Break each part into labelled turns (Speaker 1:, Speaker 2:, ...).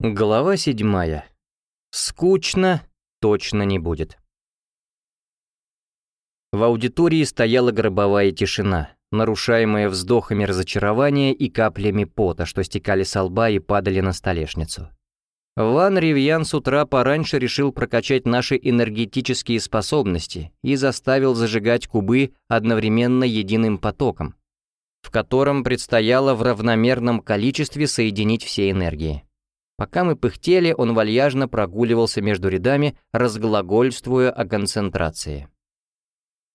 Speaker 1: Глава седьмая. Скучно точно не будет. В аудитории стояла гробовая тишина, нарушаемая вздохами разочарования и каплями пота, что стекали со лба и падали на столешницу. Ван Ривьян с утра пораньше решил прокачать наши энергетические способности и заставил зажигать кубы одновременно единым потоком, в котором предстояло в равномерном количестве соединить все энергии. Пока мы пыхтели, он вальяжно прогуливался между рядами, разглагольствуя о концентрации.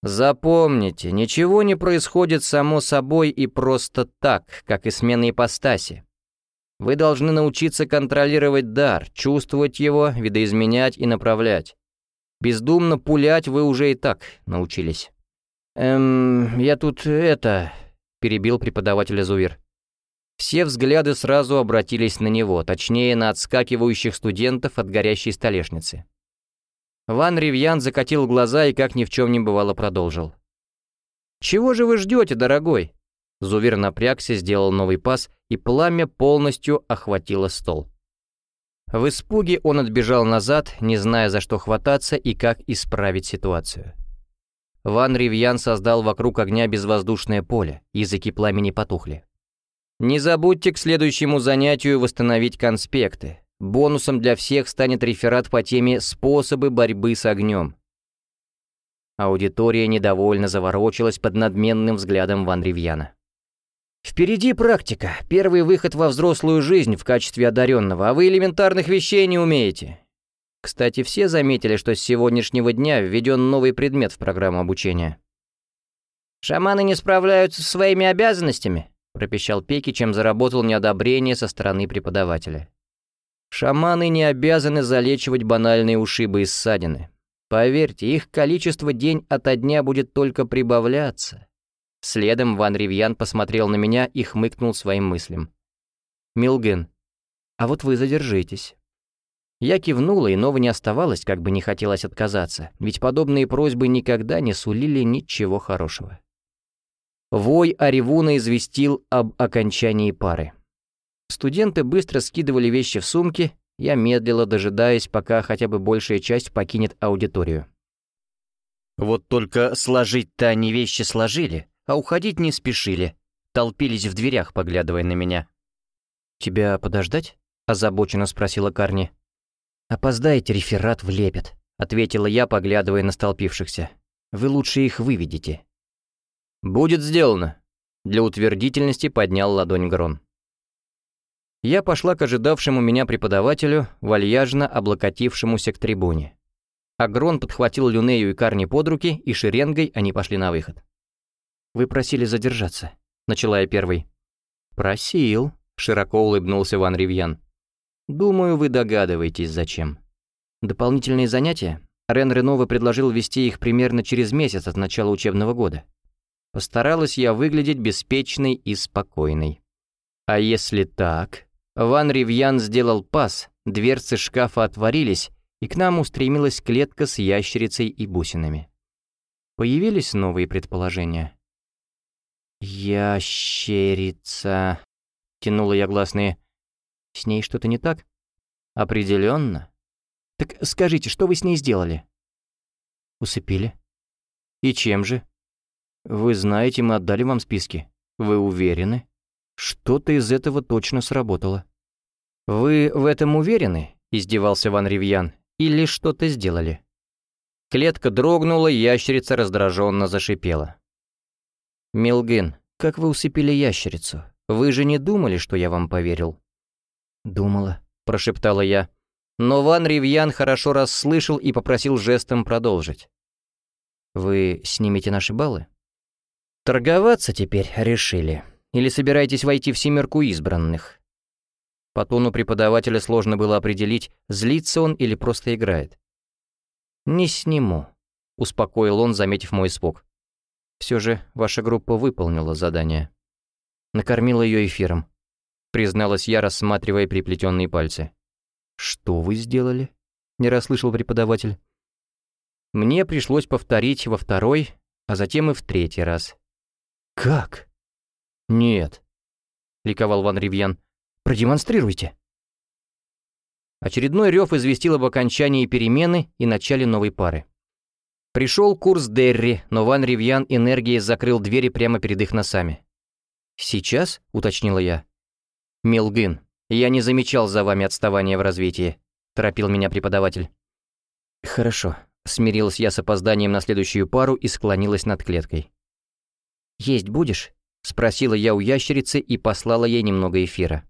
Speaker 1: Запомните, ничего не происходит само собой и просто так, как и смена ипостаси. Вы должны научиться контролировать дар, чувствовать его, видоизменять и направлять. Бездумно пулять вы уже и так научились. «Эм, я тут это...» — перебил преподаватель Зувир. Все взгляды сразу обратились на него, точнее, на отскакивающих студентов от горящей столешницы. Ван Ривьян закатил глаза и, как ни в чем не бывало, продолжил. «Чего же вы ждете, дорогой?» Зувир напрягся, сделал новый пас, и пламя полностью охватило стол. В испуге он отбежал назад, не зная, за что хвататься и как исправить ситуацию. Ван Ривьян создал вокруг огня безвоздушное поле, языки пламени потухли. Не забудьте к следующему занятию восстановить конспекты. Бонусом для всех станет реферат по теме «Способы борьбы с огнем». Аудитория недовольно заворочилась под надменным взглядом Ван Ривьяна. «Впереди практика, первый выход во взрослую жизнь в качестве одаренного, а вы элементарных вещей не умеете. Кстати, все заметили, что с сегодняшнего дня введен новый предмет в программу обучения. «Шаманы не справляются со своими обязанностями?» Пропищал Пеки, чем заработал неодобрение со стороны преподавателя. Шаманы не обязаны залечивать банальные ушибы и ссадины. Поверьте, их количество день ото дня будет только прибавляться. Следом Ван Ривьян посмотрел на меня и хмыкнул своим мыслям. «Милген, а вот вы задержитесь». Я кивнула, иного не оставалось, как бы не хотелось отказаться, ведь подобные просьбы никогда не сулили ничего хорошего. Вой Аривуна известил об окончании пары. Студенты быстро скидывали вещи в сумки, я медлила, дожидаясь, пока хотя бы большая часть покинет аудиторию. Вот только сложить-то они вещи сложили, а уходить не спешили, толпились в дверях, поглядывая на меня. «Тебя подождать?» — озабоченно спросила Карни. «Опоздаете, реферат влепят», — ответила я, поглядывая на столпившихся. «Вы лучше их выведите». «Будет сделано», — для утвердительности поднял ладонь Грон. Я пошла к ожидавшему меня преподавателю, вальяжно облокотившемуся к трибуне. Агрон подхватил Люнею и Карни под руки, и шеренгой они пошли на выход. «Вы просили задержаться», — начала я первой. «Просил», — широко улыбнулся Ван Ривьян. «Думаю, вы догадываетесь, зачем. Дополнительные занятия? Рен Ренова предложил вести их примерно через месяц от начала учебного года. Постаралась я выглядеть беспечной и спокойной. А если так? Ван Ривьян сделал пас, дверцы шкафа отворились, и к нам устремилась клетка с ящерицей и бусинами. Появились новые предположения. «Ящерица...» — тянула я гласные. «С ней что-то не так?» «Определенно. Так скажите, что вы с ней сделали?» «Усыпили». «И чем же?» «Вы знаете, мы отдали вам списки. Вы уверены?» «Что-то из этого точно сработало». «Вы в этом уверены?» — издевался Ван Ривьян. «Или что-то сделали?» Клетка дрогнула, ящерица раздраженно зашипела. «Милгин, как вы усыпили ящерицу? Вы же не думали, что я вам поверил?» «Думала», — прошептала я. Но Ван Ривьян хорошо расслышал и попросил жестом продолжить. «Вы снимете наши баллы?» «Торговаться теперь решили? Или собираетесь войти в семерку избранных?» По тону преподавателя сложно было определить, злится он или просто играет. «Не сниму», — успокоил он, заметив мой испуг. «Все же ваша группа выполнила задание. Накормила ее эфиром», — призналась я, рассматривая приплетенные пальцы. «Что вы сделали?» — не расслышал преподаватель. Мне пришлось повторить во второй, а затем и в третий раз. «Как?» «Нет», — ликовал Ван Ривьян. «Продемонстрируйте». Очередной рев известил об окончании перемены и начале новой пары. Пришел курс Дерри, но Ван Ривьян энергией закрыл двери прямо перед их носами. «Сейчас?» — уточнила я. «Милгын, я не замечал за вами отставания в развитии», — торопил меня преподаватель. «Хорошо», — смирилась я с опозданием на следующую пару и склонилась над клеткой. «Есть будешь?» — спросила я у ящерицы и послала ей немного эфира.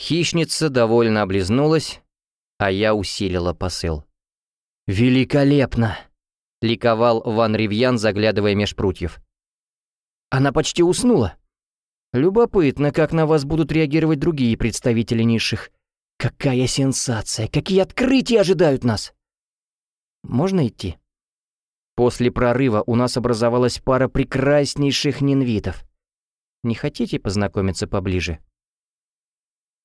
Speaker 1: Хищница довольно облизнулась, а я усилила посыл. «Великолепно!» — ликовал Ван Ривьян, заглядывая меж прутьев. «Она почти уснула. Любопытно, как на вас будут реагировать другие представители низших. Какая сенсация! Какие открытия ожидают нас!» «Можно идти?» После прорыва у нас образовалась пара прекраснейших нинвитов. Не хотите познакомиться поближе?»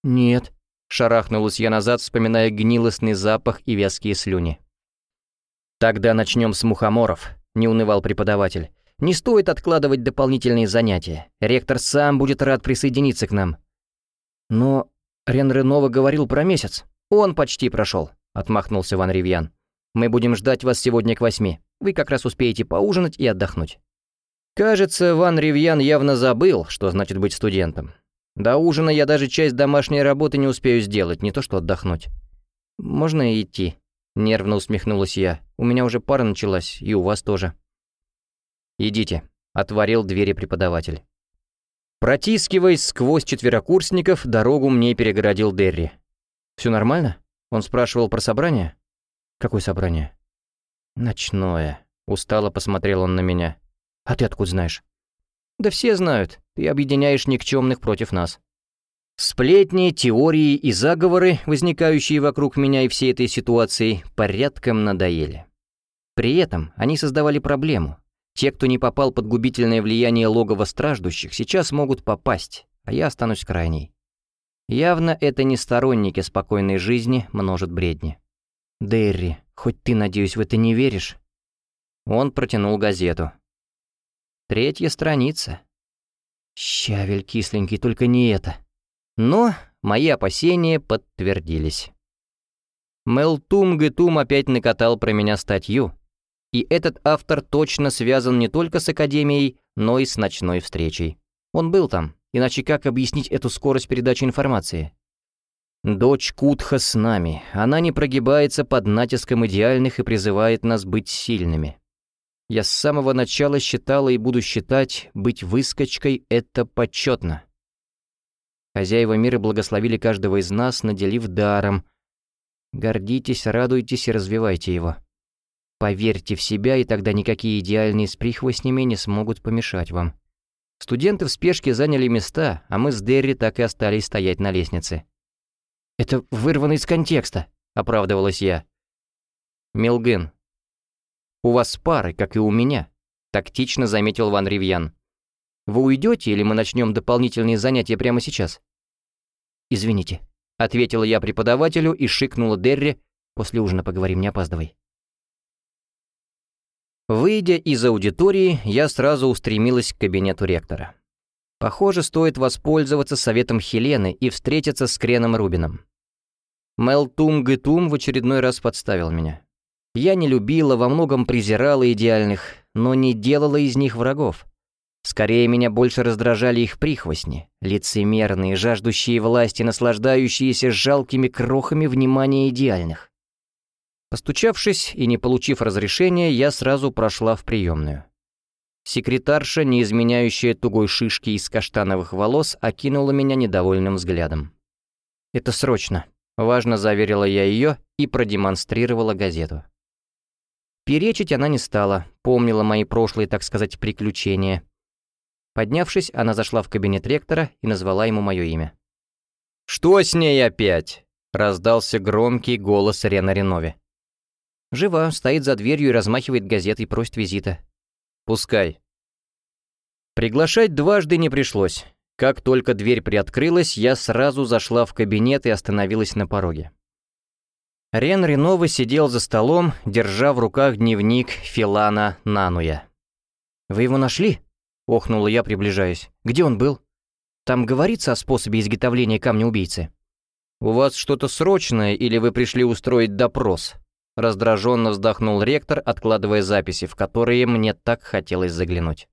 Speaker 1: «Нет», — шарахнулась я назад, вспоминая гнилостный запах и вязкие слюни. «Тогда начнем с мухоморов», — не унывал преподаватель. «Не стоит откладывать дополнительные занятия. Ректор сам будет рад присоединиться к нам». «Но Рен Ренова говорил про месяц. Он почти прошел», — отмахнулся Ван Ривьян. «Мы будем ждать вас сегодня к восьми. Вы как раз успеете поужинать и отдохнуть». Кажется, Ван Ривьян явно забыл, что значит быть студентом. До ужина я даже часть домашней работы не успею сделать, не то что отдохнуть. «Можно идти?» — нервно усмехнулась я. «У меня уже пара началась, и у вас тоже». «Идите», — отворил двери преподаватель. Протискиваясь сквозь четверокурсников, дорогу мне перегородил Дерри. «Все нормально?» — он спрашивал про собрание. «Какое собрание?» «Ночное», — устало посмотрел он на меня. «А ты откуда знаешь?» «Да все знают. Ты объединяешь никчемных против нас». Сплетни, теории и заговоры, возникающие вокруг меня и всей этой ситуации, порядком надоели. При этом они создавали проблему. Те, кто не попал под губительное влияние логова страждущих, сейчас могут попасть, а я останусь крайней. Явно это не сторонники спокойной жизни множат бредни. «Дерри, хоть ты, надеюсь, в это не веришь?» Он протянул газету. Третья страница. Щавель кисленький, только не это. Но мои опасения подтвердились. Мелтум Гетум опять накатал про меня статью, и этот автор точно связан не только с Академией, но и с ночной встречей. Он был там, иначе как объяснить эту скорость передачи информации? Дочь Кутха с нами, она не прогибается под натиском идеальных и призывает нас быть сильными. Я с самого начала считала и буду считать, быть выскочкой — это почетно. Хозяева мира благословили каждого из нас, наделив даром. Гордитесь, радуйтесь и развивайте его. Поверьте в себя, и тогда никакие идеальные с прихвостнями не смогут помешать вам. Студенты в спешке заняли места, а мы с Дерри так и остались стоять на лестнице. «Это вырвано из контекста», — оправдывалась я. «Милген, «У вас пары, как и у меня», — тактично заметил Ван Ривьян. «Вы уйдете или мы начнем дополнительные занятия прямо сейчас?» «Извините», — ответила я преподавателю и шикнула Дерри. «После ужина поговорим, не опаздывай». Выйдя из аудитории, я сразу устремилась к кабинету ректора. Похоже, стоит воспользоваться советом Хелены и встретиться с Креном Рубином. Мел Тум в очередной раз подставил меня. Я не любила, во многом презирала идеальных, но не делала из них врагов. Скорее, меня больше раздражали их прихвостни, лицемерные, жаждущие власти, наслаждающиеся жалкими крохами внимания идеальных. Постучавшись и не получив разрешения, я сразу прошла в приемную. Секретарша, не изменяющая тугой шишки из каштановых волос, окинула меня недовольным взглядом. «Это срочно», — важно заверила я ее и продемонстрировала газету. Перечить она не стала, помнила мои прошлые, так сказать, приключения. Поднявшись, она зашла в кабинет ректора и назвала ему мое имя. «Что с ней опять?» — раздался громкий голос Рена Ренове. «Жива, стоит за дверью и размахивает газетой, просит визита». «Пускай». Приглашать дважды не пришлось. Как только дверь приоткрылась, я сразу зашла в кабинет и остановилась на пороге. Рен Ренова сидел за столом, держа в руках дневник Филана Нануя. «Вы его нашли?» — охнула я, приближаясь. «Где он был? Там говорится о способе изготовления камня-убийцы?» «У вас что-то срочное или вы пришли устроить допрос?» Раздраженно вздохнул ректор, откладывая записи, в которые мне так хотелось заглянуть.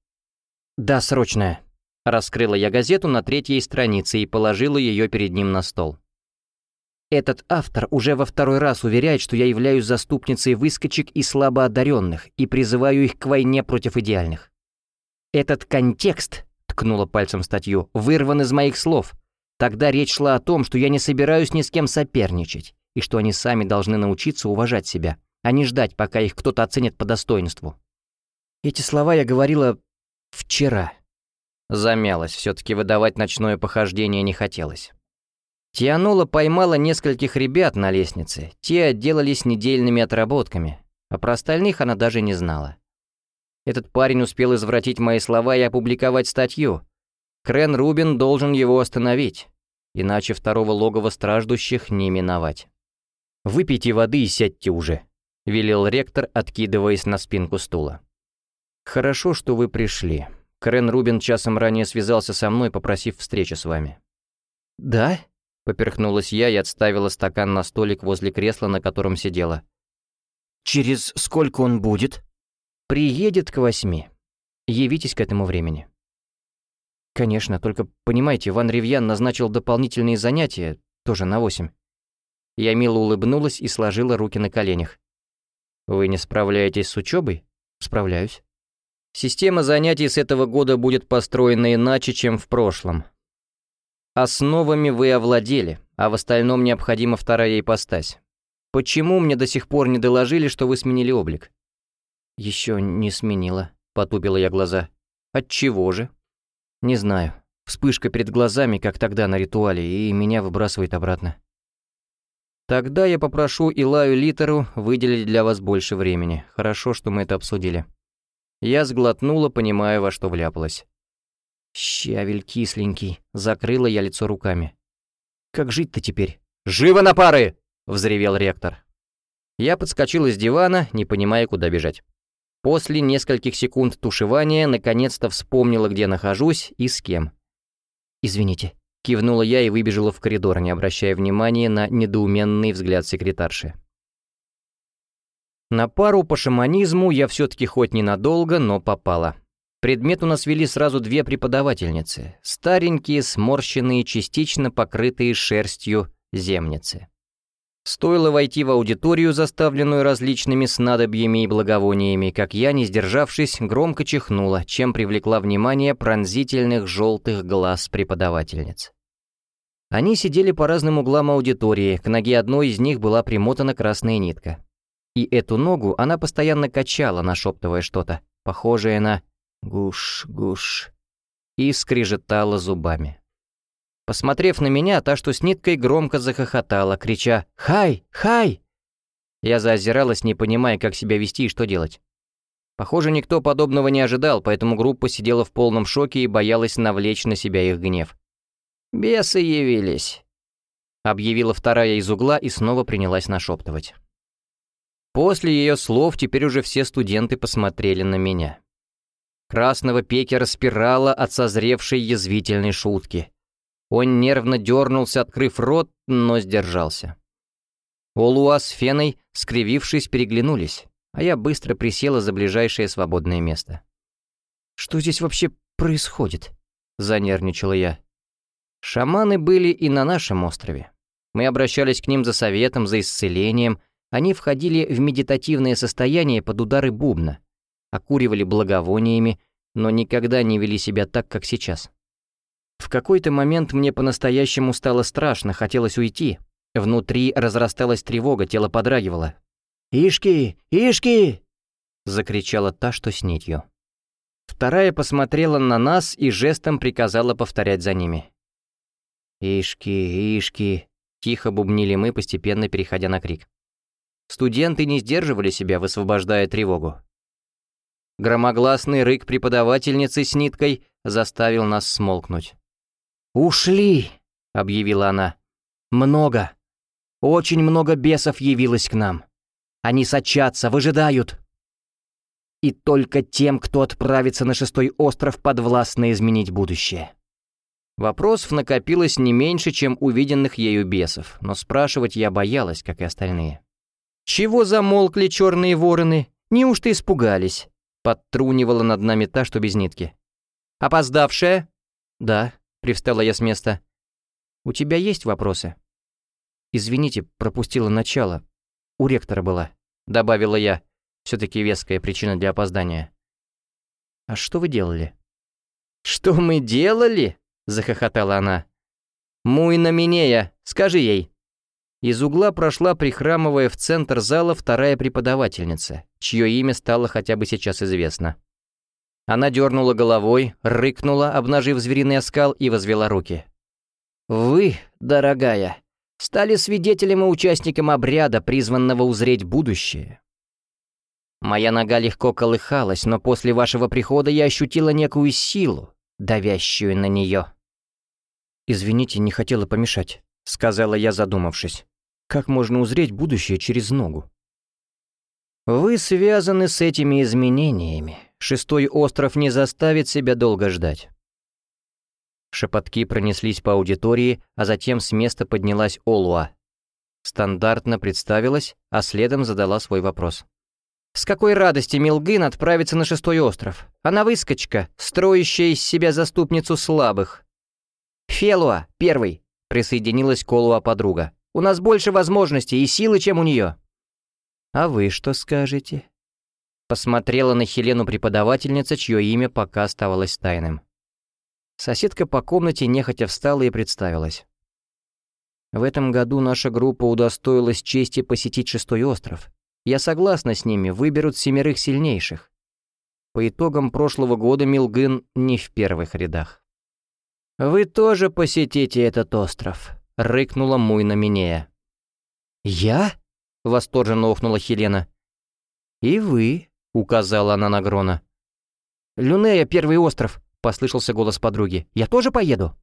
Speaker 1: «Да, срочное». Раскрыла я газету на третьей странице и положила ее перед ним на стол. Этот автор уже во второй раз уверяет, что я являюсь заступницей выскочек и слабоодаренных и призываю их к войне против идеальных. Этот контекст, ткнула пальцем статью, вырван из моих слов. Тогда речь шла о том, что я не собираюсь ни с кем соперничать, и что они сами должны научиться уважать себя, а не ждать, пока их кто-то оценит по достоинству. Эти слова я говорила вчера. Замялась, все таки выдавать ночное похождение не хотелось. Тианула поймала нескольких ребят на лестнице, те отделались недельными отработками, а про остальных она даже не знала. Этот парень успел извратить мои слова и опубликовать статью. Крен Рубин должен его остановить, иначе второго логова страждущих не миновать. «Выпейте воды и сядьте уже», — велел ректор, откидываясь на спинку стула. «Хорошо, что вы пришли. Крен Рубин часом ранее связался со мной, попросив встречи с вами». «Да?» Поперхнулась я и отставила стакан на столик возле кресла, на котором сидела. «Через сколько он будет?» «Приедет к восьми. Явитесь к этому времени». «Конечно, только понимаете, Ван Ривьян назначил дополнительные занятия, тоже на восемь». Я мило улыбнулась и сложила руки на коленях. «Вы не справляетесь с учебой?» «Справляюсь». Система занятий с этого года будет построена иначе, чем в прошлом. Основами вы овладели, а в остальном необходима вторая ипостась. Почему мне до сих пор не доложили, что вы сменили облик? Еще не сменила, потупила я глаза. От чего же? Не знаю. Вспышка перед глазами, как тогда на ритуале, и меня выбрасывает обратно. Тогда я попрошу Илаю Литеру выделить для вас больше времени. Хорошо, что мы это обсудили. Я сглотнула, понимая, во что вляпалась. Щавель кисленький. Закрыла я лицо руками. Как жить-то теперь? «Живо на пары!» — взревел ректор. Я подскочил из дивана, не понимая, куда бежать. После нескольких секунд тушевания наконец-то вспомнила, где нахожусь и с кем. «Извините», — кивнула я и выбежала в коридор, не обращая внимания на недоуменный взгляд секретарши. На пару по шаманизму я все таки хоть ненадолго, но попала. Предмет у нас вели сразу две преподавательницы, старенькие, сморщенные, частично покрытые шерстью земницы. Стоило войти в аудиторию, заставленную различными снадобьями и благовониями, как я, не сдержавшись, громко чихнула, чем привлекла внимание пронзительных желтых глаз преподавательниц. Они сидели по разным углам аудитории, к ноге одной из них была примотана красная нитка. И эту ногу она постоянно качала, нашептывая что-то, похожее на Гуш, гуш. И скрежетала зубами. Посмотрев на меня, та, что с ниткой, громко захохотала, крича «Хай! Хай!». Я заозиралась, не понимая, как себя вести и что делать. Похоже, никто подобного не ожидал, поэтому группа сидела в полном шоке и боялась навлечь на себя их гнев. «Бесы явились», — объявила вторая из угла и снова принялась нашептывать. После ее слов теперь уже все студенты посмотрели на меня. Красного пекера спирала от созревшей язвительной шутки. Он нервно дернулся, открыв рот, но сдержался. Олуа с Феной, скривившись, переглянулись, а я быстро присела за ближайшее свободное место. «Что здесь вообще происходит?» — занервничала я. Шаманы были и на нашем острове. Мы обращались к ним за советом, за исцелением. Они входили в медитативное состояние под удары бубна окуривали благовониями, но никогда не вели себя так, как сейчас. В какой-то момент мне по-настоящему стало страшно, хотелось уйти. Внутри разрасталась тревога, тело подрагивало. «Ишки! Ишки!» — закричала та, что с нитью. Вторая посмотрела на нас и жестом приказала повторять за ними. «Ишки, ишки!» — тихо бубнили мы, постепенно переходя на крик. Студенты не сдерживали себя, высвобождая тревогу. Громогласный рык преподавательницы с ниткой заставил нас смолкнуть. «Ушли!» — объявила она. «Много. Очень много бесов явилось к нам. Они сочатся, выжидают. И только тем, кто отправится на шестой остров, подвластно изменить будущее». Вопросов накопилось не меньше, чем увиденных ею бесов, но спрашивать я боялась, как и остальные. «Чего замолкли черные вороны? Неужто испугались?» Подтрунивала над нами та, что без нитки. «Опоздавшая?» «Да», — привстала я с места. «У тебя есть вопросы?» «Извините, пропустила начало. У ректора была», — добавила я. Все-таки веская причина для опоздания. «А что вы делали?» «Что мы делали?» — захохотала она. «Муйна Минея, скажи ей». Из угла прошла, прихрамывая в центр зала, вторая преподавательница, чье имя стало хотя бы сейчас известно. Она дернула головой, рыкнула, обнажив звериный оскал, и возвела руки. «Вы, дорогая, стали свидетелем и участником обряда, призванного узреть будущее. Моя нога легко колыхалась, но после вашего прихода я ощутила некую силу, давящую на нее. «Извините, не хотела помешать», — сказала я, задумавшись. «Как можно узреть будущее через ногу?» «Вы связаны с этими изменениями. Шестой остров не заставит себя долго ждать». Шепотки пронеслись по аудитории, а затем с места поднялась Олуа. Стандартно представилась, а следом задала свой вопрос. «С какой радости Милгин отправится на шестой остров? Она выскочка, строящая из себя заступницу слабых». «Фелуа, первый», — присоединилась к Олуа подруга. «У нас больше возможностей и силы, чем у нее». «А вы что скажете?» Посмотрела на Хелену преподавательница, чье имя пока оставалось тайным. Соседка по комнате нехотя встала и представилась. В этом году наша группа удостоилась чести посетить шестой остров. Я согласна с ними, выберут семерых сильнейших. По итогам прошлого года Милгын не в первых рядах. «Вы тоже посетите этот остров», — рыкнула Муйна Минея. «Я?» — восторженно охнула Хелена. «И вы», — указала она на Грона. «Люнея, первый остров», — послышался голос подруги. «Я тоже поеду?»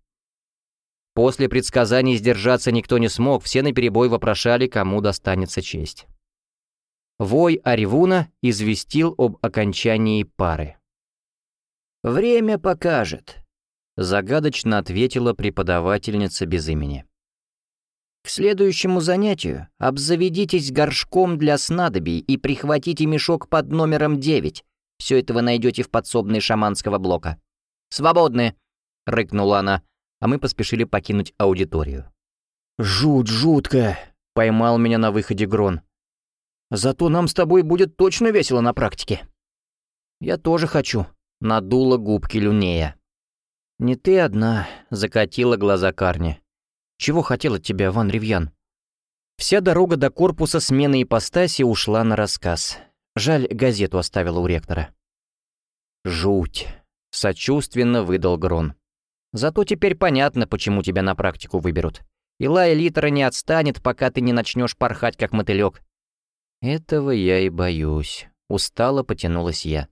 Speaker 1: После предсказаний сдержаться никто не смог, все наперебой вопрошали, кому достанется честь. Вой Аривуна известил об окончании пары. «Время покажет», — загадочно ответила преподавательница без имени. «К следующему занятию обзаведитесь горшком для снадобий и прихватите мешок под номером 9. Все это вы найдете в подсобной шаманского блока. «Свободны!» — рыкнула она, а мы поспешили покинуть аудиторию. «Жуть жутко!» — поймал меня на выходе Грон. «Зато нам с тобой будет точно весело на практике». «Я тоже хочу», — надула губки Люнея. «Не ты одна», — закатила глаза Карни. «Чего хотел от тебя, Ван Ривьян?» Вся дорога до корпуса смены ипостаси ушла на рассказ. Жаль, газету оставила у ректора. Жуть. Сочувственно выдал Грон. «Зато теперь понятно, почему тебя на практику выберут. Илая Литера не отстанет, пока ты не начнешь порхать, как мотылек. «Этого я и боюсь», — устало потянулась я.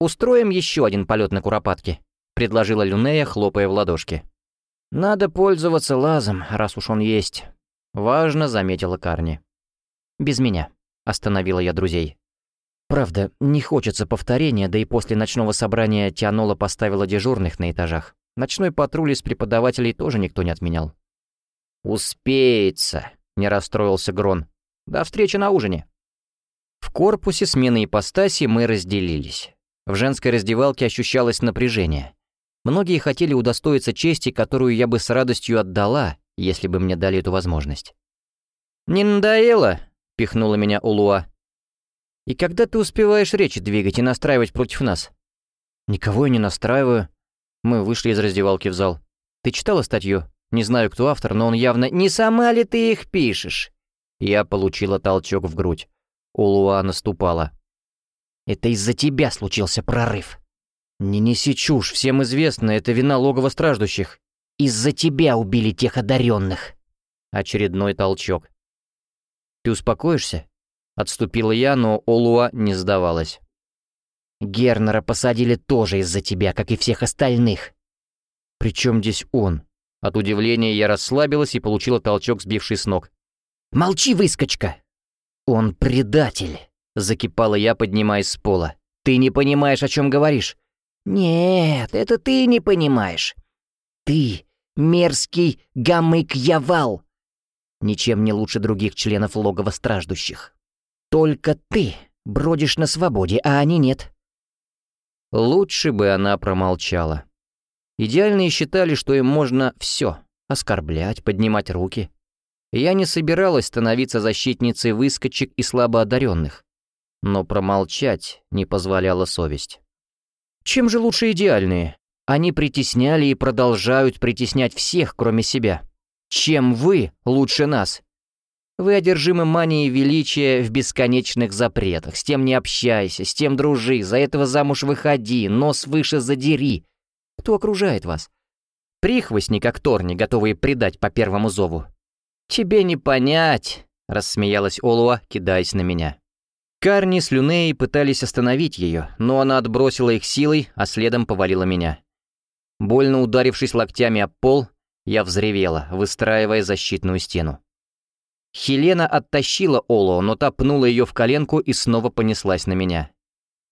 Speaker 1: «Устроим еще один полет на Куропатке», — предложила Люнея, хлопая в ладошки. «Надо пользоваться лазом, раз уж он есть», — важно заметила Карни. «Без меня», — остановила я друзей. Правда, не хочется повторения, да и после ночного собрания Тианола поставила дежурных на этажах. Ночной патруль из преподавателей тоже никто не отменял. «Успеется», — не расстроился Грон. «До встречи на ужине». В корпусе смены ипостаси мы разделились. В женской раздевалке ощущалось напряжение. Многие хотели удостоиться чести, которую я бы с радостью отдала, если бы мне дали эту возможность. «Не надоело?» — пихнула меня Улуа. И когда ты успеваешь речи двигать и настраивать против нас? Никого я не настраиваю. Мы вышли из раздевалки в зал. Ты читала статью? Не знаю, кто автор, но он явно... Не сама ли ты их пишешь? Я получила толчок в грудь. Улуа наступала. Это из-за тебя случился прорыв. Не неси чушь, всем известно, это вина логова страждущих. Из-за тебя убили тех одаренных. Очередной толчок. Ты успокоишься? Отступила я, но Олуа не сдавалась. «Гернера посадили тоже из-за тебя, как и всех остальных». «Причем здесь он?» От удивления я расслабилась и получила толчок, сбивший с ног. «Молчи, выскочка!» «Он предатель!» — закипала я, поднимаясь с пола. «Ты не понимаешь, о чем говоришь?» «Нет, это ты не понимаешь. Ты мерзкий гамык-явал, ничем не лучше других членов логова страждущих. Только ты бродишь на свободе, а они нет. Лучше бы она промолчала. Идеальные считали, что им можно все — оскорблять, поднимать руки. Я не собиралась становиться защитницей выскочек и слабоодаренных, но промолчать не позволяла совесть. Чем же лучше идеальные? Они притесняли и продолжают притеснять всех, кроме себя. Чем вы лучше нас? Вы одержимы манией величия в бесконечных запретах. С тем не общайся, с тем дружи, за этого замуж выходи, нос выше задери. Кто окружает вас? Прихвостни, как Торни, готовые предать по первому зову. «Тебе не понять», — рассмеялась Олуа, кидаясь на меня. Карни с Люнеей пытались остановить ее, но она отбросила их силой, а следом повалила меня. Больно ударившись локтями об пол, я взревела, выстраивая защитную стену. Хелена оттащила Оло, но та пнула ее в коленку и снова понеслась на меня.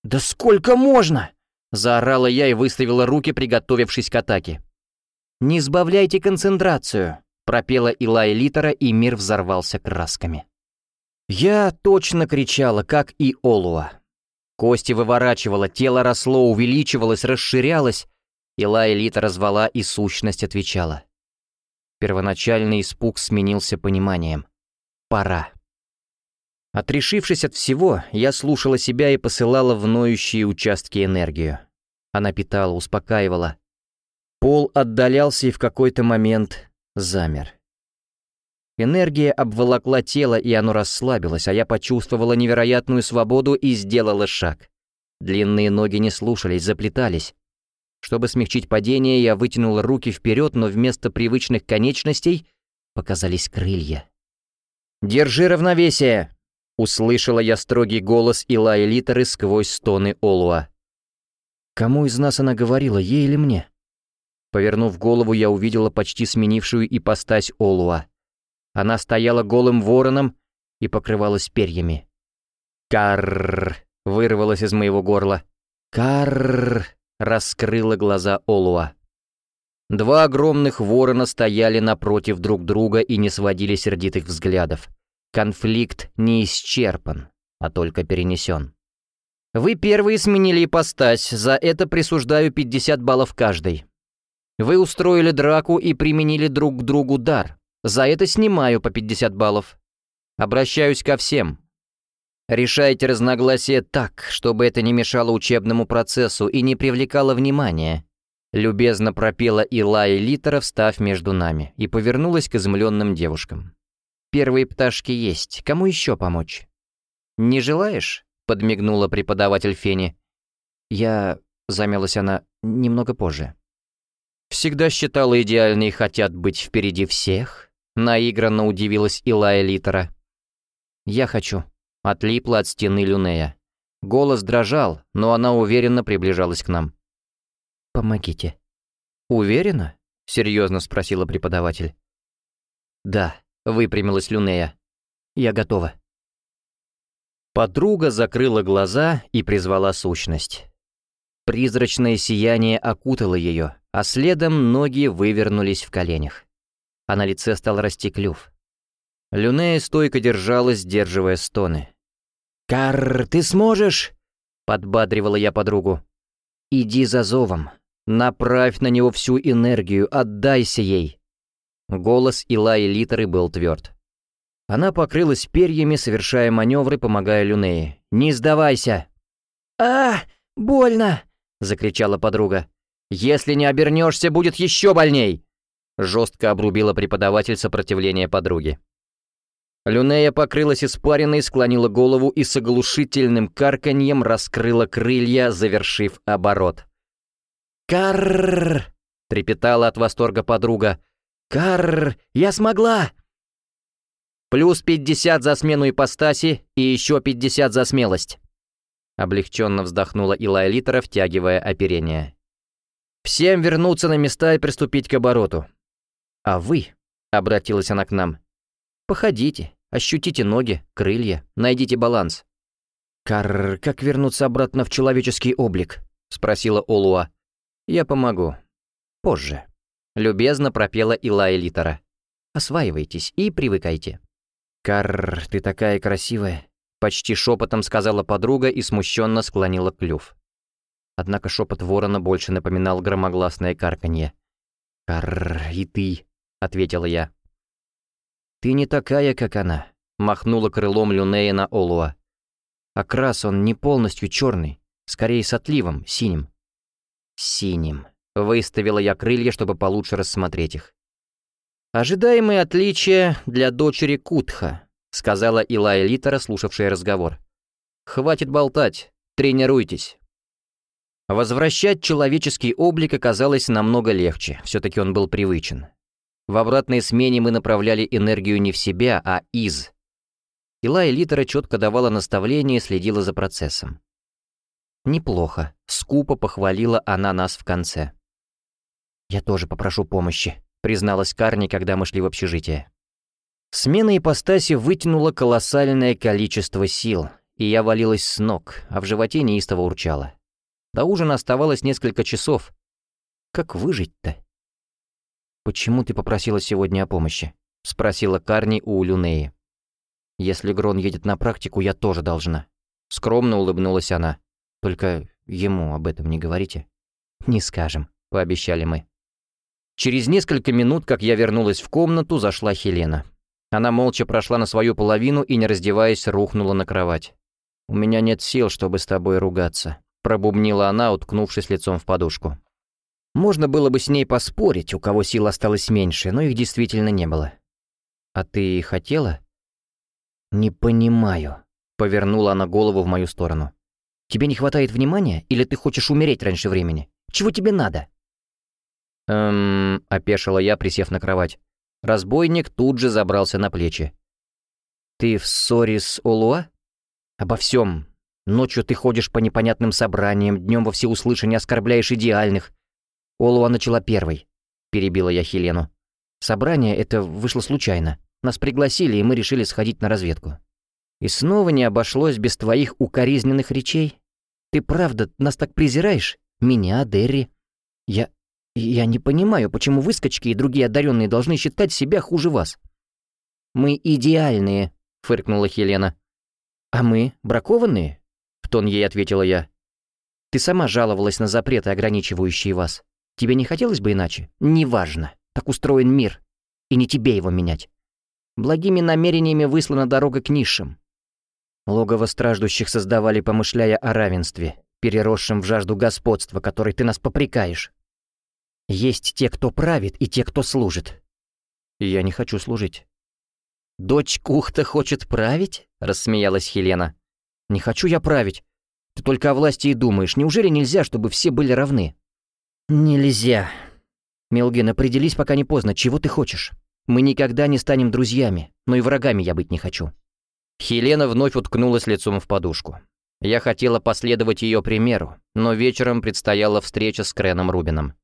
Speaker 1: «Да сколько можно?» — заорала я и выставила руки, приготовившись к атаке. «Не сбавляйте концентрацию», — пропела Илая Литера, и мир взорвался красками. Я точно кричала, как и Олуа. Кости выворачивала, тело росло, увеличивалось, расширялось, Илая Лита развала и сущность отвечала. Первоначальный испуг сменился пониманием. Пора. Отрешившись от всего, я слушала себя и посылала в ноющие участки энергию. Она питала, успокаивала. Пол отдалялся и в какой-то момент замер. Энергия обволокла тело, и оно расслабилось, а я почувствовала невероятную свободу и сделала шаг. Длинные ноги не слушались, заплетались. Чтобы смягчить падение, я вытянул руки вперед, но вместо привычных конечностей показались крылья. «Держи равновесие!» — услышала я строгий голос Илая Литеры сквозь стоны Олуа. Кому из нас она говорила, ей или мне? Повернув голову, я увидела почти сменившую ипостась Олуа. Она стояла голым вороном и покрывалась перьями. «Карррр!» — вырвалось из моего горла. «Карррр!» раскрыла глаза Олуа. Два огромных ворона стояли напротив друг друга и не сводили сердитых взглядов. Конфликт не исчерпан, а только перенесен. Вы первые сменили ипостась, за это присуждаю 50 баллов каждый. Вы устроили драку и применили друг к другу дар, за это снимаю по 50 баллов. Обращаюсь ко всем, Решайте разногласия так, чтобы это не мешало учебному процессу и не привлекало внимания. Любезно пропела Илая Литера, встав между нами, и повернулась к изумленным девушкам. «Первые пташки есть. Кому еще помочь?» «Не желаешь?» — подмигнула преподаватель Фени. «Я...» — замялась она немного позже. «Всегда считала идеальные хотят быть впереди всех?» — наигранно удивилась Илая Литера. «Я хочу», Отлипла от стены Люнея. Голос дрожал, но она уверенно приближалась к нам. «Помогите». «Уверена?» — серьезно спросила преподаватель. «Да», — выпрямилась Люнея. «Я готова». Подруга закрыла глаза и призвала сущность. Призрачное сияние окутало ее, а следом ноги вывернулись в коленях. А на лице стал расти клюв. Люнея стойко держалась, сдерживая стоны. «Карр, ты сможешь?» — подбадривала я подругу. «Иди за зовом. Направь на него всю энергию, отдайся ей». Голос Илаи Литеры был тверд. Она покрылась перьями, совершая маневры, помогая Люнее. «Не сдавайся!» «А, больно!» — закричала подруга. «Если не обернешься, будет еще больней!» Жестко обрубила преподаватель сопротивления подруги. Люнея покрылась испариной, склонила голову и с оглушительным карканьем раскрыла крылья, завершив оборот. «Карррр!» — трепетала от восторга подруга. «Карррр! Я смогла!» «Плюс пятьдесят за смену ипостаси и еще пятьдесят за смелость!» Облегченно вздохнула Илая Литера, втягивая оперение. «Всем вернуться на места и приступить к обороту. А вы?» — обратилась она к нам. Походите, ощутите ноги, крылья, найдите баланс. «Карр, как вернуться обратно в человеческий облик?» — спросила Олуа. «Я помогу. Позже». — любезно пропела Илая Литера. «Осваивайтесь и привыкайте». «Карр, ты такая красивая», — почти шепотом сказала подруга и смущенно склонила клюв. Однако шепот ворона больше напоминал громогласное карканье. «Карр, и ты», — ответила я. «Ты не такая, как она», — махнула крылом Люнея на Олуа. «Окрас он не полностью черный, скорее с отливом, синим». «Синим», — выставила я крылья, чтобы получше рассмотреть их. «Ожидаемые отличия для дочери Кутха», — сказала Илая Литера, слушавшая разговор. «Хватит болтать, тренируйтесь». Возвращать человеческий облик оказалось намного легче, все-таки он был привычен. В обратной смене мы направляли энергию не в себя, а из. Илая Литера четко давала наставления и следила за процессом. «Неплохо», — скупо похвалила она нас в конце. «Я тоже попрошу помощи», — призналась Карни, когда мы шли в общежитие. Смена ипостаси вытянула колоссальное количество сил, и я валилась с ног, а в животе неистово урчала. До ужина оставалось несколько часов. Как выжить-то? «Почему ты попросила сегодня о помощи?» — спросила Карни у Люнеи. «Если Грон едет на практику, я тоже должна». Скромно улыбнулась она. «Только ему об этом не говорите». «Не скажем», — пообещали мы. Через несколько минут, как я вернулась в комнату, зашла Хелена. Она молча прошла на свою половину и, не раздеваясь, рухнула на кровать. «У меня нет сил, чтобы с тобой ругаться», — пробубнила она, уткнувшись лицом в подушку. Можно было бы с ней поспорить, у кого сил осталось меньше, но их действительно не было. «А ты хотела?» «Не понимаю», — повернула она голову в мою сторону. «Тебе не хватает внимания, или ты хочешь умереть раньше времени? Чего тебе надо?» «Эм...» — опешила я, присев на кровать. Разбойник тут же забрался на плечи. «Ты в ссоре с Олуа?» «Обо всем. Ночью ты ходишь по непонятным собраниям, днем во всеуслышание оскорбляешь идеальных, Олуа начала первой. Перебила я Хелену. Собрание это вышло случайно. Нас пригласили, и мы решили сходить на разведку. И снова не обошлось без твоих укоризненных речей. Ты правда нас так презираешь? Меня, Дерри? Я... Я не понимаю, почему выскочки и другие одаренные должны считать себя хуже вас. Мы идеальные, фыркнула Хелена. А мы бракованные? В тон ей ответила я. Ты сама жаловалась на запреты, ограничивающие вас. Тебе не хотелось бы иначе? Неважно. Так устроен мир. И не тебе его менять. Благими намерениями выслана дорога к низшим. Логово страждущих создавали, помышляя о равенстве, переросшем в жажду господства, которой ты нас попрекаешь. Есть те, кто правит, и те, кто служит. я не хочу служить. «Дочь Кухта хочет править?» — рассмеялась Хелена. «Не хочу я править. Ты только о власти и думаешь. Неужели нельзя, чтобы все были равны?» «Нельзя. Мелген, определись, пока не поздно. Чего ты хочешь? Мы никогда не станем друзьями, но и врагами я быть не хочу». Хелена вновь уткнулась лицом в подушку. Я хотела последовать ее примеру, но вечером предстояла встреча с Креном Рубином.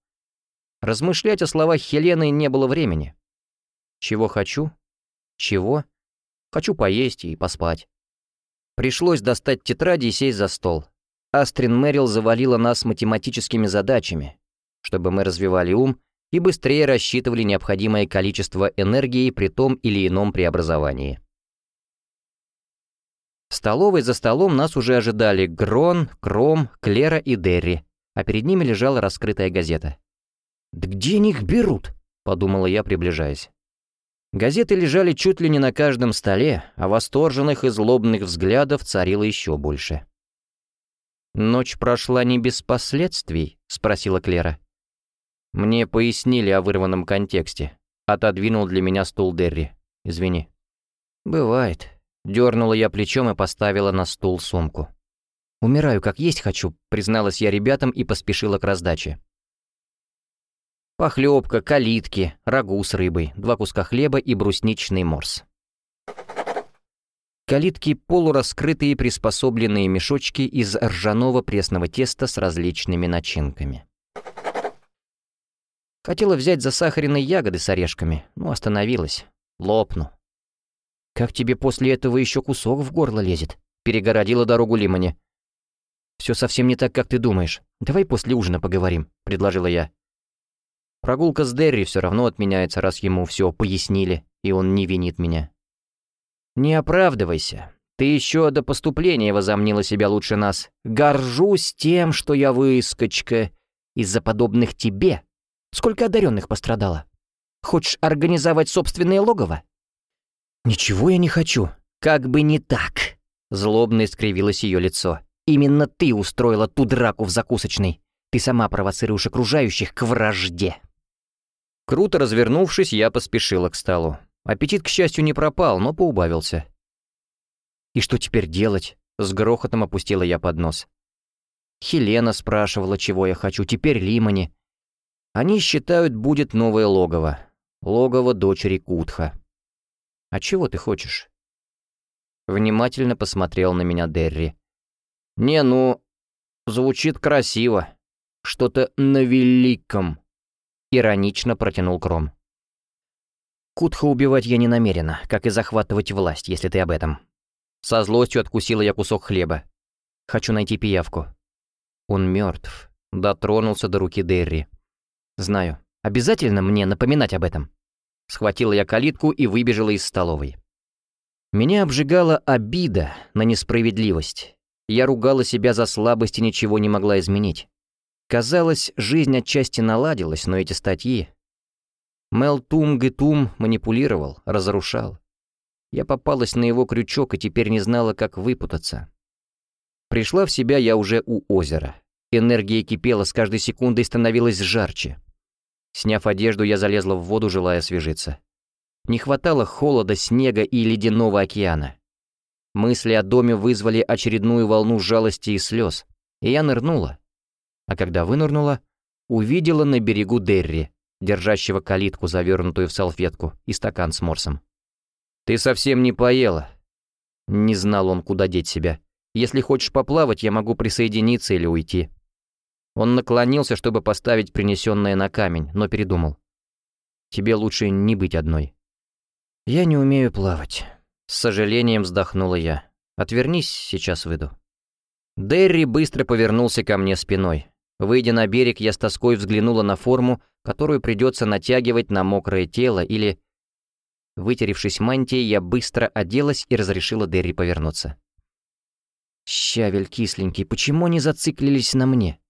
Speaker 1: Размышлять о словах Хелены не было времени. Чего хочу? Чего? Хочу поесть и поспать. Пришлось достать тетради и сесть за стол. Астрин Мэрил завалила нас математическими задачами, чтобы мы развивали ум и быстрее рассчитывали необходимое количество энергии при том или ином преобразовании. В столовой за столом нас уже ожидали Грон, Кром, Клера и Дерри, а перед ними лежала раскрытая газета. «Да где они их берут?» — подумала я, приближаясь. Газеты лежали чуть ли не на каждом столе, а восторженных и злобных взглядов царило еще больше. «Ночь прошла не без последствий?» — спросила Клера. Мне пояснили о вырванном контексте. Отодвинул для меня стул Дерри. Извини. Бывает. Дернула я плечом и поставила на стул сумку. «Умираю, как есть хочу», — призналась я ребятам и поспешила к раздаче. Похлебка, калитки, рагу с рыбой, два куска хлеба и брусничный морс. Калитки — полураскрытые приспособленные мешочки из ржаного пресного теста с различными начинками. Хотела взять засахаренные ягоды с орешками, но остановилась. Лопну. «Как тебе после этого еще кусок в горло лезет?» Перегородила дорогу Лимоне. «Все совсем не так, как ты думаешь. Давай после ужина поговорим», — предложила я. Прогулка с Дерри все равно отменяется, раз ему все пояснили, и он не винит меня. Не оправдывайся. Ты еще до поступления возомнила себя лучше нас. Горжусь тем, что я выскочка. Из-за подобных тебе. Сколько одаренных пострадало? Хочешь организовать собственное логово? Ничего я не хочу. Как бы не так. Злобно искривилось ее лицо. Именно ты устроила ту драку в закусочной. Ты сама провоцируешь окружающих к вражде. Круто развернувшись, я поспешила к столу. Аппетит, к счастью, не пропал, но поубавился. «И что теперь делать?» — с грохотом опустила я под нос. Хелена спрашивала, чего я хочу, теперь Лимани. Они считают, будет новое логово. Логово дочери Кутха. «А чего ты хочешь?» Внимательно посмотрел на меня Дерри. «Не, ну, звучит красиво. Что-то на великом», — иронично протянул Кром. Кутха убивать я не намерена, как и захватывать власть, если ты об этом. Со злостью откусила я кусок хлеба. Хочу найти пиявку. Он мертв. Дотронулся до руки Дерри. Знаю. Обязательно мне напоминать об этом. Схватила я калитку и выбежала из столовой. Меня обжигала обида на несправедливость. Я ругала себя за слабость и ничего не могла изменить. Казалось, жизнь отчасти наладилась, но эти статьи Мелтум Гетум манипулировал, разрушал. Я попалась на его крючок и теперь не знала, как выпутаться. Пришла в себя я уже у озера. Энергия кипела, с каждой секундой становилась жарче. Сняв одежду, я залезла в воду, желая освежиться. Не хватало холода, снега и ледяного океана. Мысли о доме вызвали очередную волну жалости и слез, и я нырнула. А когда вынырнула, увидела на берегу Дерри, держащего калитку, завернутую в салфетку, и стакан с морсом. «Ты совсем не поела». Не знал он, куда деть себя. «Если хочешь поплавать, я могу присоединиться или уйти». Он наклонился, чтобы поставить принесенное на камень, но передумал. «Тебе лучше не быть одной». «Я не умею плавать», — с сожалением вздохнула я. «Отвернись, сейчас выйду». Дерри быстро повернулся ко мне спиной. Выйдя на берег, я с тоской взглянула на форму, которую придется натягивать на мокрое тело или... Вытеревшись мантией, я быстро оделась и разрешила Дерри повернуться. «Щавель кисленький, почему они зациклились на мне?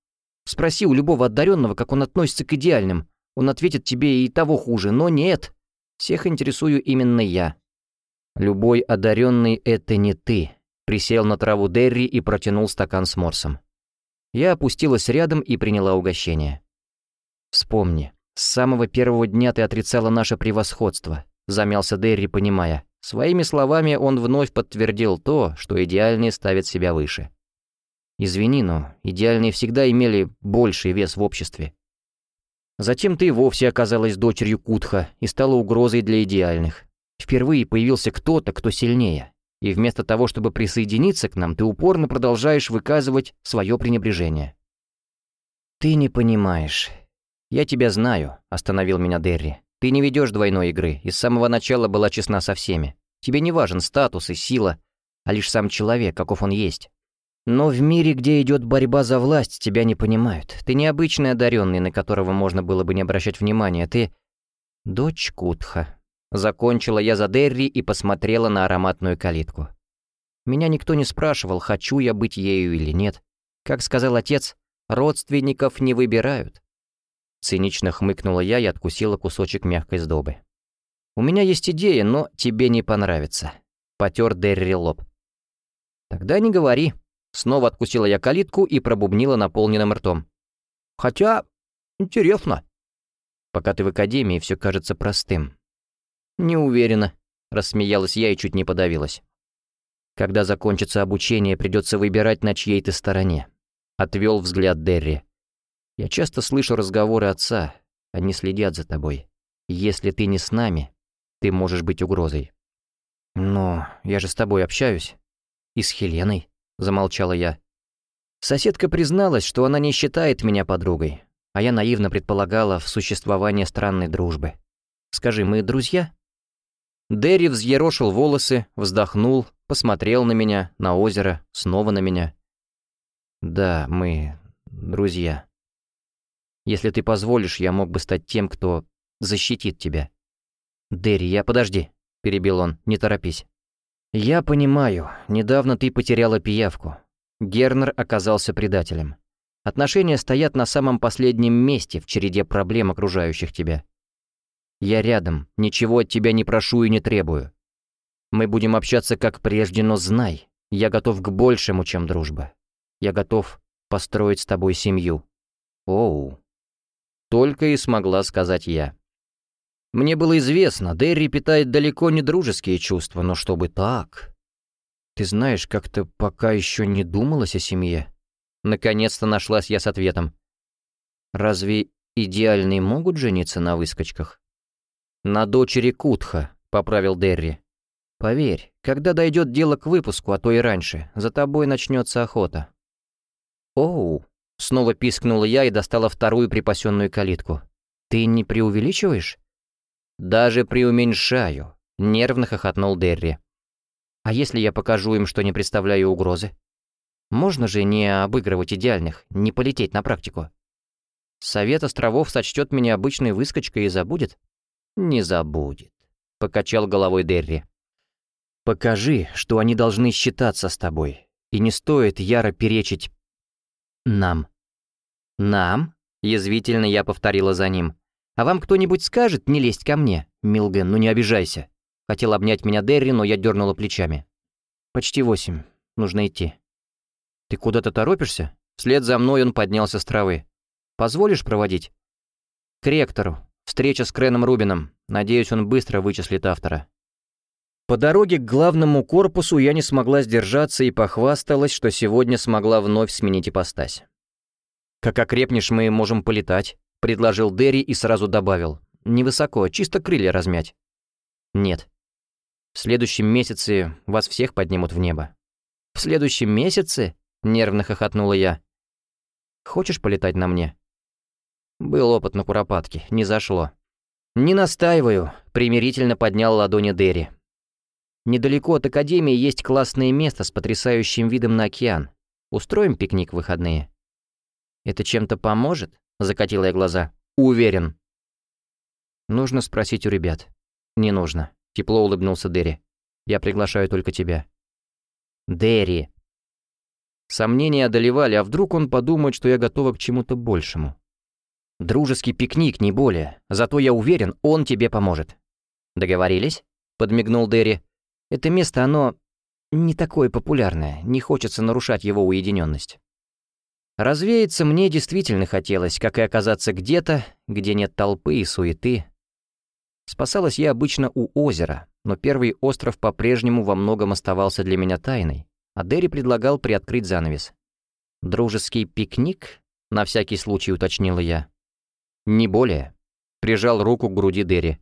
Speaker 1: Спроси у любого одаренного, как он относится к идеальным. Он ответит тебе и того хуже, но нет. Всех интересую именно я. Любой одаренный — это не ты», — присел на траву Дерри и протянул стакан с морсом. Я опустилась рядом и приняла угощение. «Вспомни, с самого первого дня ты отрицала наше превосходство», — замялся Дерри, понимая. Своими словами он вновь подтвердил то, что идеальные ставят себя выше. «Извини, но идеальные всегда имели больший вес в обществе. Затем ты вовсе оказалась дочерью Кутха и стала угрозой для идеальных. Впервые появился кто-то, кто сильнее и вместо того, чтобы присоединиться к нам, ты упорно продолжаешь выказывать свое пренебрежение. «Ты не понимаешь. Я тебя знаю», — остановил меня Дерри. «Ты не ведешь двойной игры, и с самого начала была честна со всеми. Тебе не важен статус и сила, а лишь сам человек, каков он есть. Но в мире, где идет борьба за власть, тебя не понимают. Ты необычный одаренный, на которого можно было бы не обращать внимания. Ты — дочь Кутха, Закончила я за Дерри и посмотрела на ароматную калитку. Меня никто не спрашивал, хочу я быть ею или нет. Как сказал отец, родственников не выбирают. Цинично хмыкнула я и откусила кусочек мягкой сдобы. «У меня есть идея, но тебе не понравится», — потер Дерри лоб. «Тогда не говори». Снова откусила я калитку и пробубнила наполненным ртом. «Хотя... интересно». «Пока ты в академии, все кажется простым. «Не уверена», — рассмеялась я и чуть не подавилась. «Когда закончится обучение, придется выбирать, на чьей ты стороне», — отвел взгляд Дерри. «Я часто слышу разговоры отца, они следят за тобой. Если ты не с нами, ты можешь быть угрозой». «Но я же с тобой общаюсь. И с Хеленой», — замолчала я. Соседка призналась, что она не считает меня подругой, а я наивно предполагала в существовании странной дружбы. «Скажи, мы друзья?» Дерри взъерошил волосы, вздохнул, посмотрел на меня, на озеро, снова на меня. «Да, мы друзья». Если ты позволишь, я мог бы стать тем, кто защитит тебя». «Дерри, я подожди», — перебил он, — «не торопись». «Я понимаю, недавно ты потеряла пиявку. Гернер оказался предателем. Отношения стоят на самом последнем месте в череде проблем окружающих тебя. Я рядом, ничего от тебя не прошу и не требую. Мы будем общаться как прежде, но знай, я готов к большему, чем дружба. Я готов построить с тобой семью. Оу. Только и смогла сказать я. Мне было известно, Дерри питает далеко не дружеские чувства, но чтобы так... Ты знаешь, как-то пока еще не думалось о семье. Наконец-то нашлась я с ответом. «Разве идеальные могут жениться на выскочках?» «На дочери Кутха», — поправил Дерри. «Поверь, когда дойдет дело к выпуску, а то и раньше, за тобой начнется охота». «Оу», — снова пискнула я и достала вторую припасенную калитку. «Ты не преувеличиваешь?» «Даже преуменьшаю», — нервно хохотнул Дерри. «А если я покажу им, что не представляю угрозы?» Можно же не обыгрывать идеальных, не полететь на практику. Совет островов сочтет меня обычной выскочкой и забудет? Не забудет, покачал головой Дерри. Покажи, что они должны считаться с тобой, и не стоит яро перечить нам. Нам? Язвительно я повторила за ним. А вам кто-нибудь скажет не лезть ко мне? Милген, ну не обижайся. Хотел обнять меня Дерри, но я дернула плечами. Почти восемь. Нужно идти. «Ты куда-то торопишься?» Вслед за мной он поднялся с травы. «Позволишь проводить?» «К ректору. Встреча с Креном Рубином. Надеюсь, он быстро вычислит автора». По дороге к главному корпусу я не смогла сдержаться и похвасталась, что сегодня смогла вновь сменить ипостась. «Как окрепнешь, мы можем полетать», — предложил Дерри и сразу добавил. «Невысоко, чисто крылья размять». «Нет. В следующем месяце вас всех поднимут в небо». «В следующем месяце?» Нервно хохотнула я. «Хочешь полетать на мне?» Был опыт на куропатке, не зашло. «Не настаиваю», — примирительно поднял ладони Дерри. «Недалеко от Академии есть классное место с потрясающим видом на океан. Устроим пикник в выходные». «Это чем-то поможет?» — закатила я глаза. «Уверен». «Нужно спросить у ребят». «Не нужно», — тепло улыбнулся Дерри. «Я приглашаю только тебя». «Дерри», Сомнения одолевали, а вдруг он подумает, что я готова к чему-то большему. Дружеский пикник, не более. Зато я уверен, он тебе поможет. Договорились? Подмигнул Дерри. Это место, оно не такое популярное, не хочется нарушать его уединенность. Развеяться мне действительно хотелось, как и оказаться где-то, где нет толпы и суеты. Спасалась я обычно у озера, но первый остров по-прежнему во многом оставался для меня тайной а Дерри предлагал приоткрыть занавес. «Дружеский пикник?» — на всякий случай уточнила я. «Не более», — прижал руку к груди Дерри.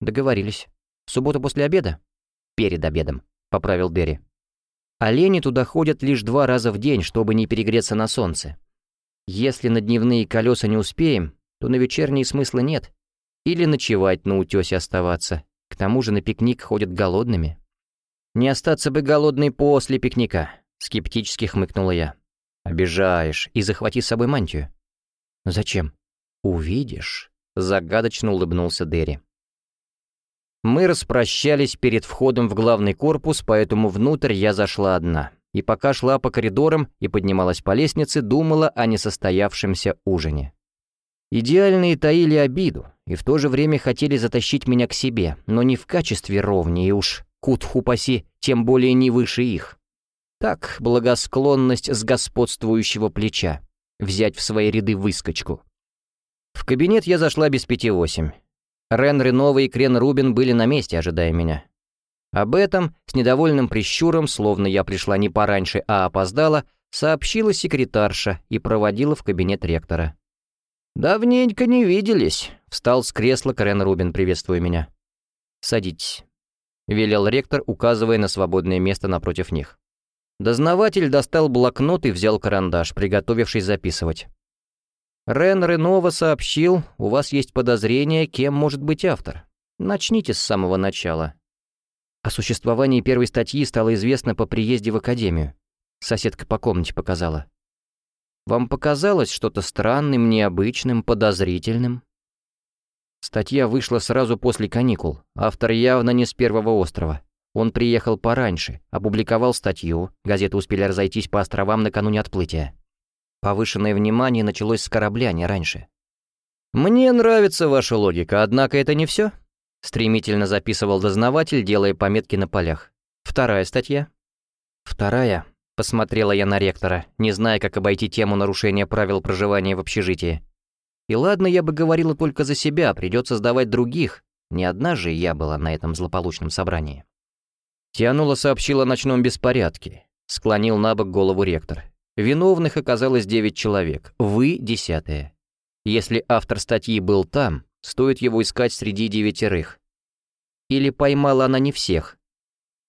Speaker 1: «Договорились. В субботу после обеда?» «Перед обедом», — поправил Дерри. «Олени туда ходят лишь два раза в день, чтобы не перегреться на солнце. Если на дневные колеса не успеем, то на вечерние смысла нет. Или ночевать на утёсе оставаться. К тому же на пикник ходят голодными». «Не остаться бы голодной после пикника», — скептически хмыкнула я. «Обижаешь. И захвати с собой мантию». «Зачем?» «Увидишь», — загадочно улыбнулся Дерри. Мы распрощались перед входом в главный корпус, поэтому внутрь я зашла одна. И пока шла по коридорам и поднималась по лестнице, думала о несостоявшемся ужине. Идеальные таили обиду и в то же время хотели затащить меня к себе, но не в качестве ровни и уж Кутхупаси тем более не выше их. Так, благосклонность с господствующего плеча. Взять в свои ряды выскочку. В кабинет я зашла без пяти восемь. Рен Ренова и Крен Рубин были на месте, ожидая меня. Об этом, с недовольным прищуром, словно я пришла не пораньше, а опоздала, сообщила секретарша и проводила в кабинет ректора. «Давненько не виделись», — встал с кресла Крен Рубин, приветствуя меня. «Садитесь». — велел ректор, указывая на свободное место напротив них. Дознаватель достал блокнот и взял карандаш, приготовившись записывать. «Рен Ренова сообщил, у вас есть подозрение, кем может быть автор. Начните с самого начала». О существовании первой статьи стало известно по приезде в академию. Соседка по комнате показала. Вам показалось что-то странным, необычным, подозрительным?» Статья вышла сразу после каникул. Автор явно не с первого острова. Он приехал пораньше, опубликовал статью, газеты успели разойтись по островам накануне отплытия. Повышенное внимание началось с корабля, не раньше. «Мне нравится ваша логика, однако это не все», — стремительно записывал дознаватель, делая пометки на полях. «Вторая статья». «Вторая», — посмотрела я на ректора, не зная, как обойти тему нарушения правил проживания в общежитии. И ладно, я бы говорила только за себя, придется сдавать других. Не одна же я была на этом злополучном собрании. Тианула сообщила о ночном беспорядке. Склонил на бок голову ректор. Виновных оказалось девять человек, вы — десятые. Если автор статьи был там, стоит его искать среди девятерых. Или поймала она не всех?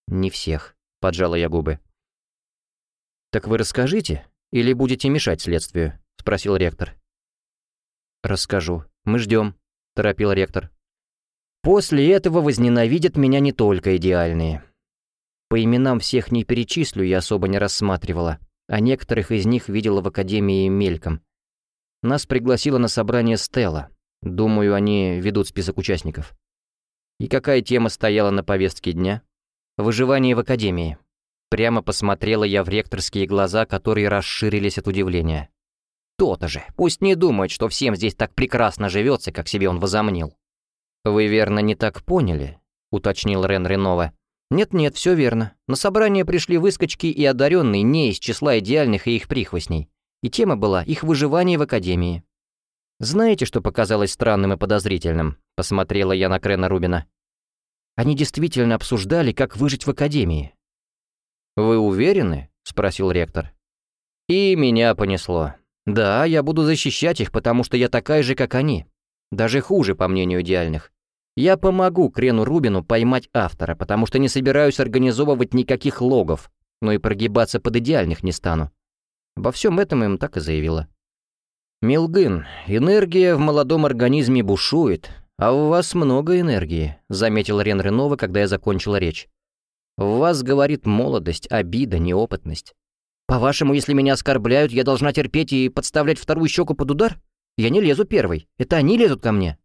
Speaker 1: Не всех, поджала я губы. «Так вы расскажите, или будете мешать следствию?» — спросил ректор. «Расскажу. Мы ждем», — торопил ректор. «После этого возненавидят меня не только идеальные. По именам всех не перечислю, я особо не рассматривала, а некоторых из них видела в Академии мельком. Нас пригласила на собрание Стелла. Думаю, они ведут список участников. И какая тема стояла на повестке дня? Выживание в Академии. Прямо посмотрела я в ректорские глаза, которые расширились от удивления. То-то же, пусть не думает, что всем здесь так прекрасно живется, как себе он возомнил. «Вы верно не так поняли?» — уточнил Рен Ренова. «Нет-нет, все верно. На собрание пришли выскочки и одаренные не из числа идеальных и их прихвостней и тема была их выживание в Академии. «Знаете, что показалось странным и подозрительным?» — посмотрела я на Крена Рубина. Они действительно обсуждали, как выжить в Академии. «Вы уверены?» — спросил ректор. И меня понесло. Да, я буду защищать их, потому что я такая же, как они. Даже хуже, по мнению идеальных. Я помогу Крену Рубину поймать автора, потому что не собираюсь организовывать никаких логов, но и прогибаться под идеальных не стану. Обо всем этом им так и заявила. «Милгын, энергия в молодом организме бушует, а у вас много энергии», — заметил Рен Ренова, когда я закончила речь. «В вас, говорит, молодость, обида, неопытность. По-вашему, если меня оскорбляют, я должна терпеть и подставлять вторую щеку под удар? Я не лезу первой, это они лезут ко мне».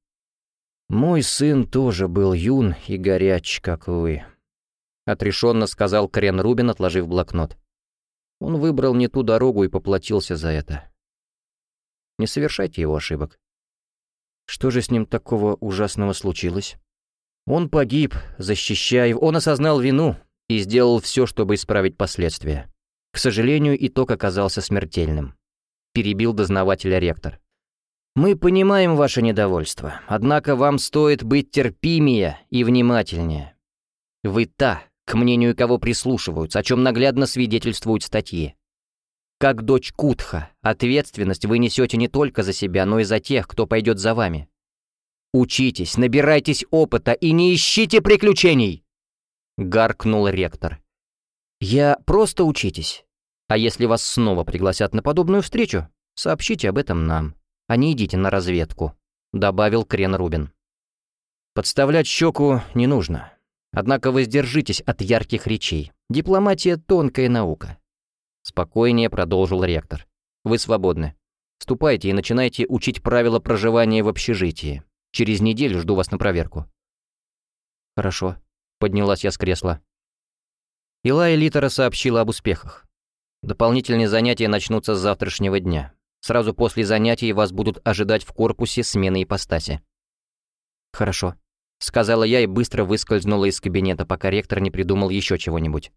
Speaker 1: «Мой сын тоже был юн и горяч, как вы», — отрешенно сказал Крен Рубин, отложив блокнот. Он выбрал не ту дорогу и поплатился за это. Не совершайте его ошибок. Что же с ним такого ужасного случилось? Он погиб, защищая, он осознал вину и сделал все, чтобы исправить последствия. К сожалению, итог оказался смертельным. Перебил дознавателя ректор. «Мы понимаем ваше недовольство, однако вам стоит быть терпимее и внимательнее. Вы та, к мнению кого прислушиваются, о чем наглядно свидетельствуют статьи. Как дочь Кутха, ответственность вы несете не только за себя, но и за тех, кто пойдет за вами. Учитесь, набирайтесь опыта и не ищите приключений!» Гаркнул ректор. «Я просто учитесь. А если вас снова пригласят на подобную встречу, сообщите об этом нам, а не идите на разведку», добавил Крен Рубин. «Подставлять щеку не нужно. Однако воздержитесь от ярких речей. Дипломатия — тонкая наука. Спокойнее продолжил ректор. Вы свободны. Ступайте и начинайте учить правила проживания в общежитии. Через неделю жду вас на проверку. Хорошо. Поднялась я с кресла. Илая Литера сообщила об успехах. Дополнительные занятия начнутся с завтрашнего дня. Сразу после занятий вас будут ожидать в корпусе смены ипостаси. Хорошо. — сказала я и быстро выскользнула из кабинета, пока ректор не придумал еще чего-нибудь.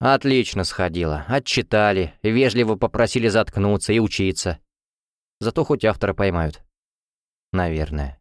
Speaker 1: Отлично сходила. Отчитали, вежливо попросили заткнуться и учиться. Зато хоть автора поймают. Наверное.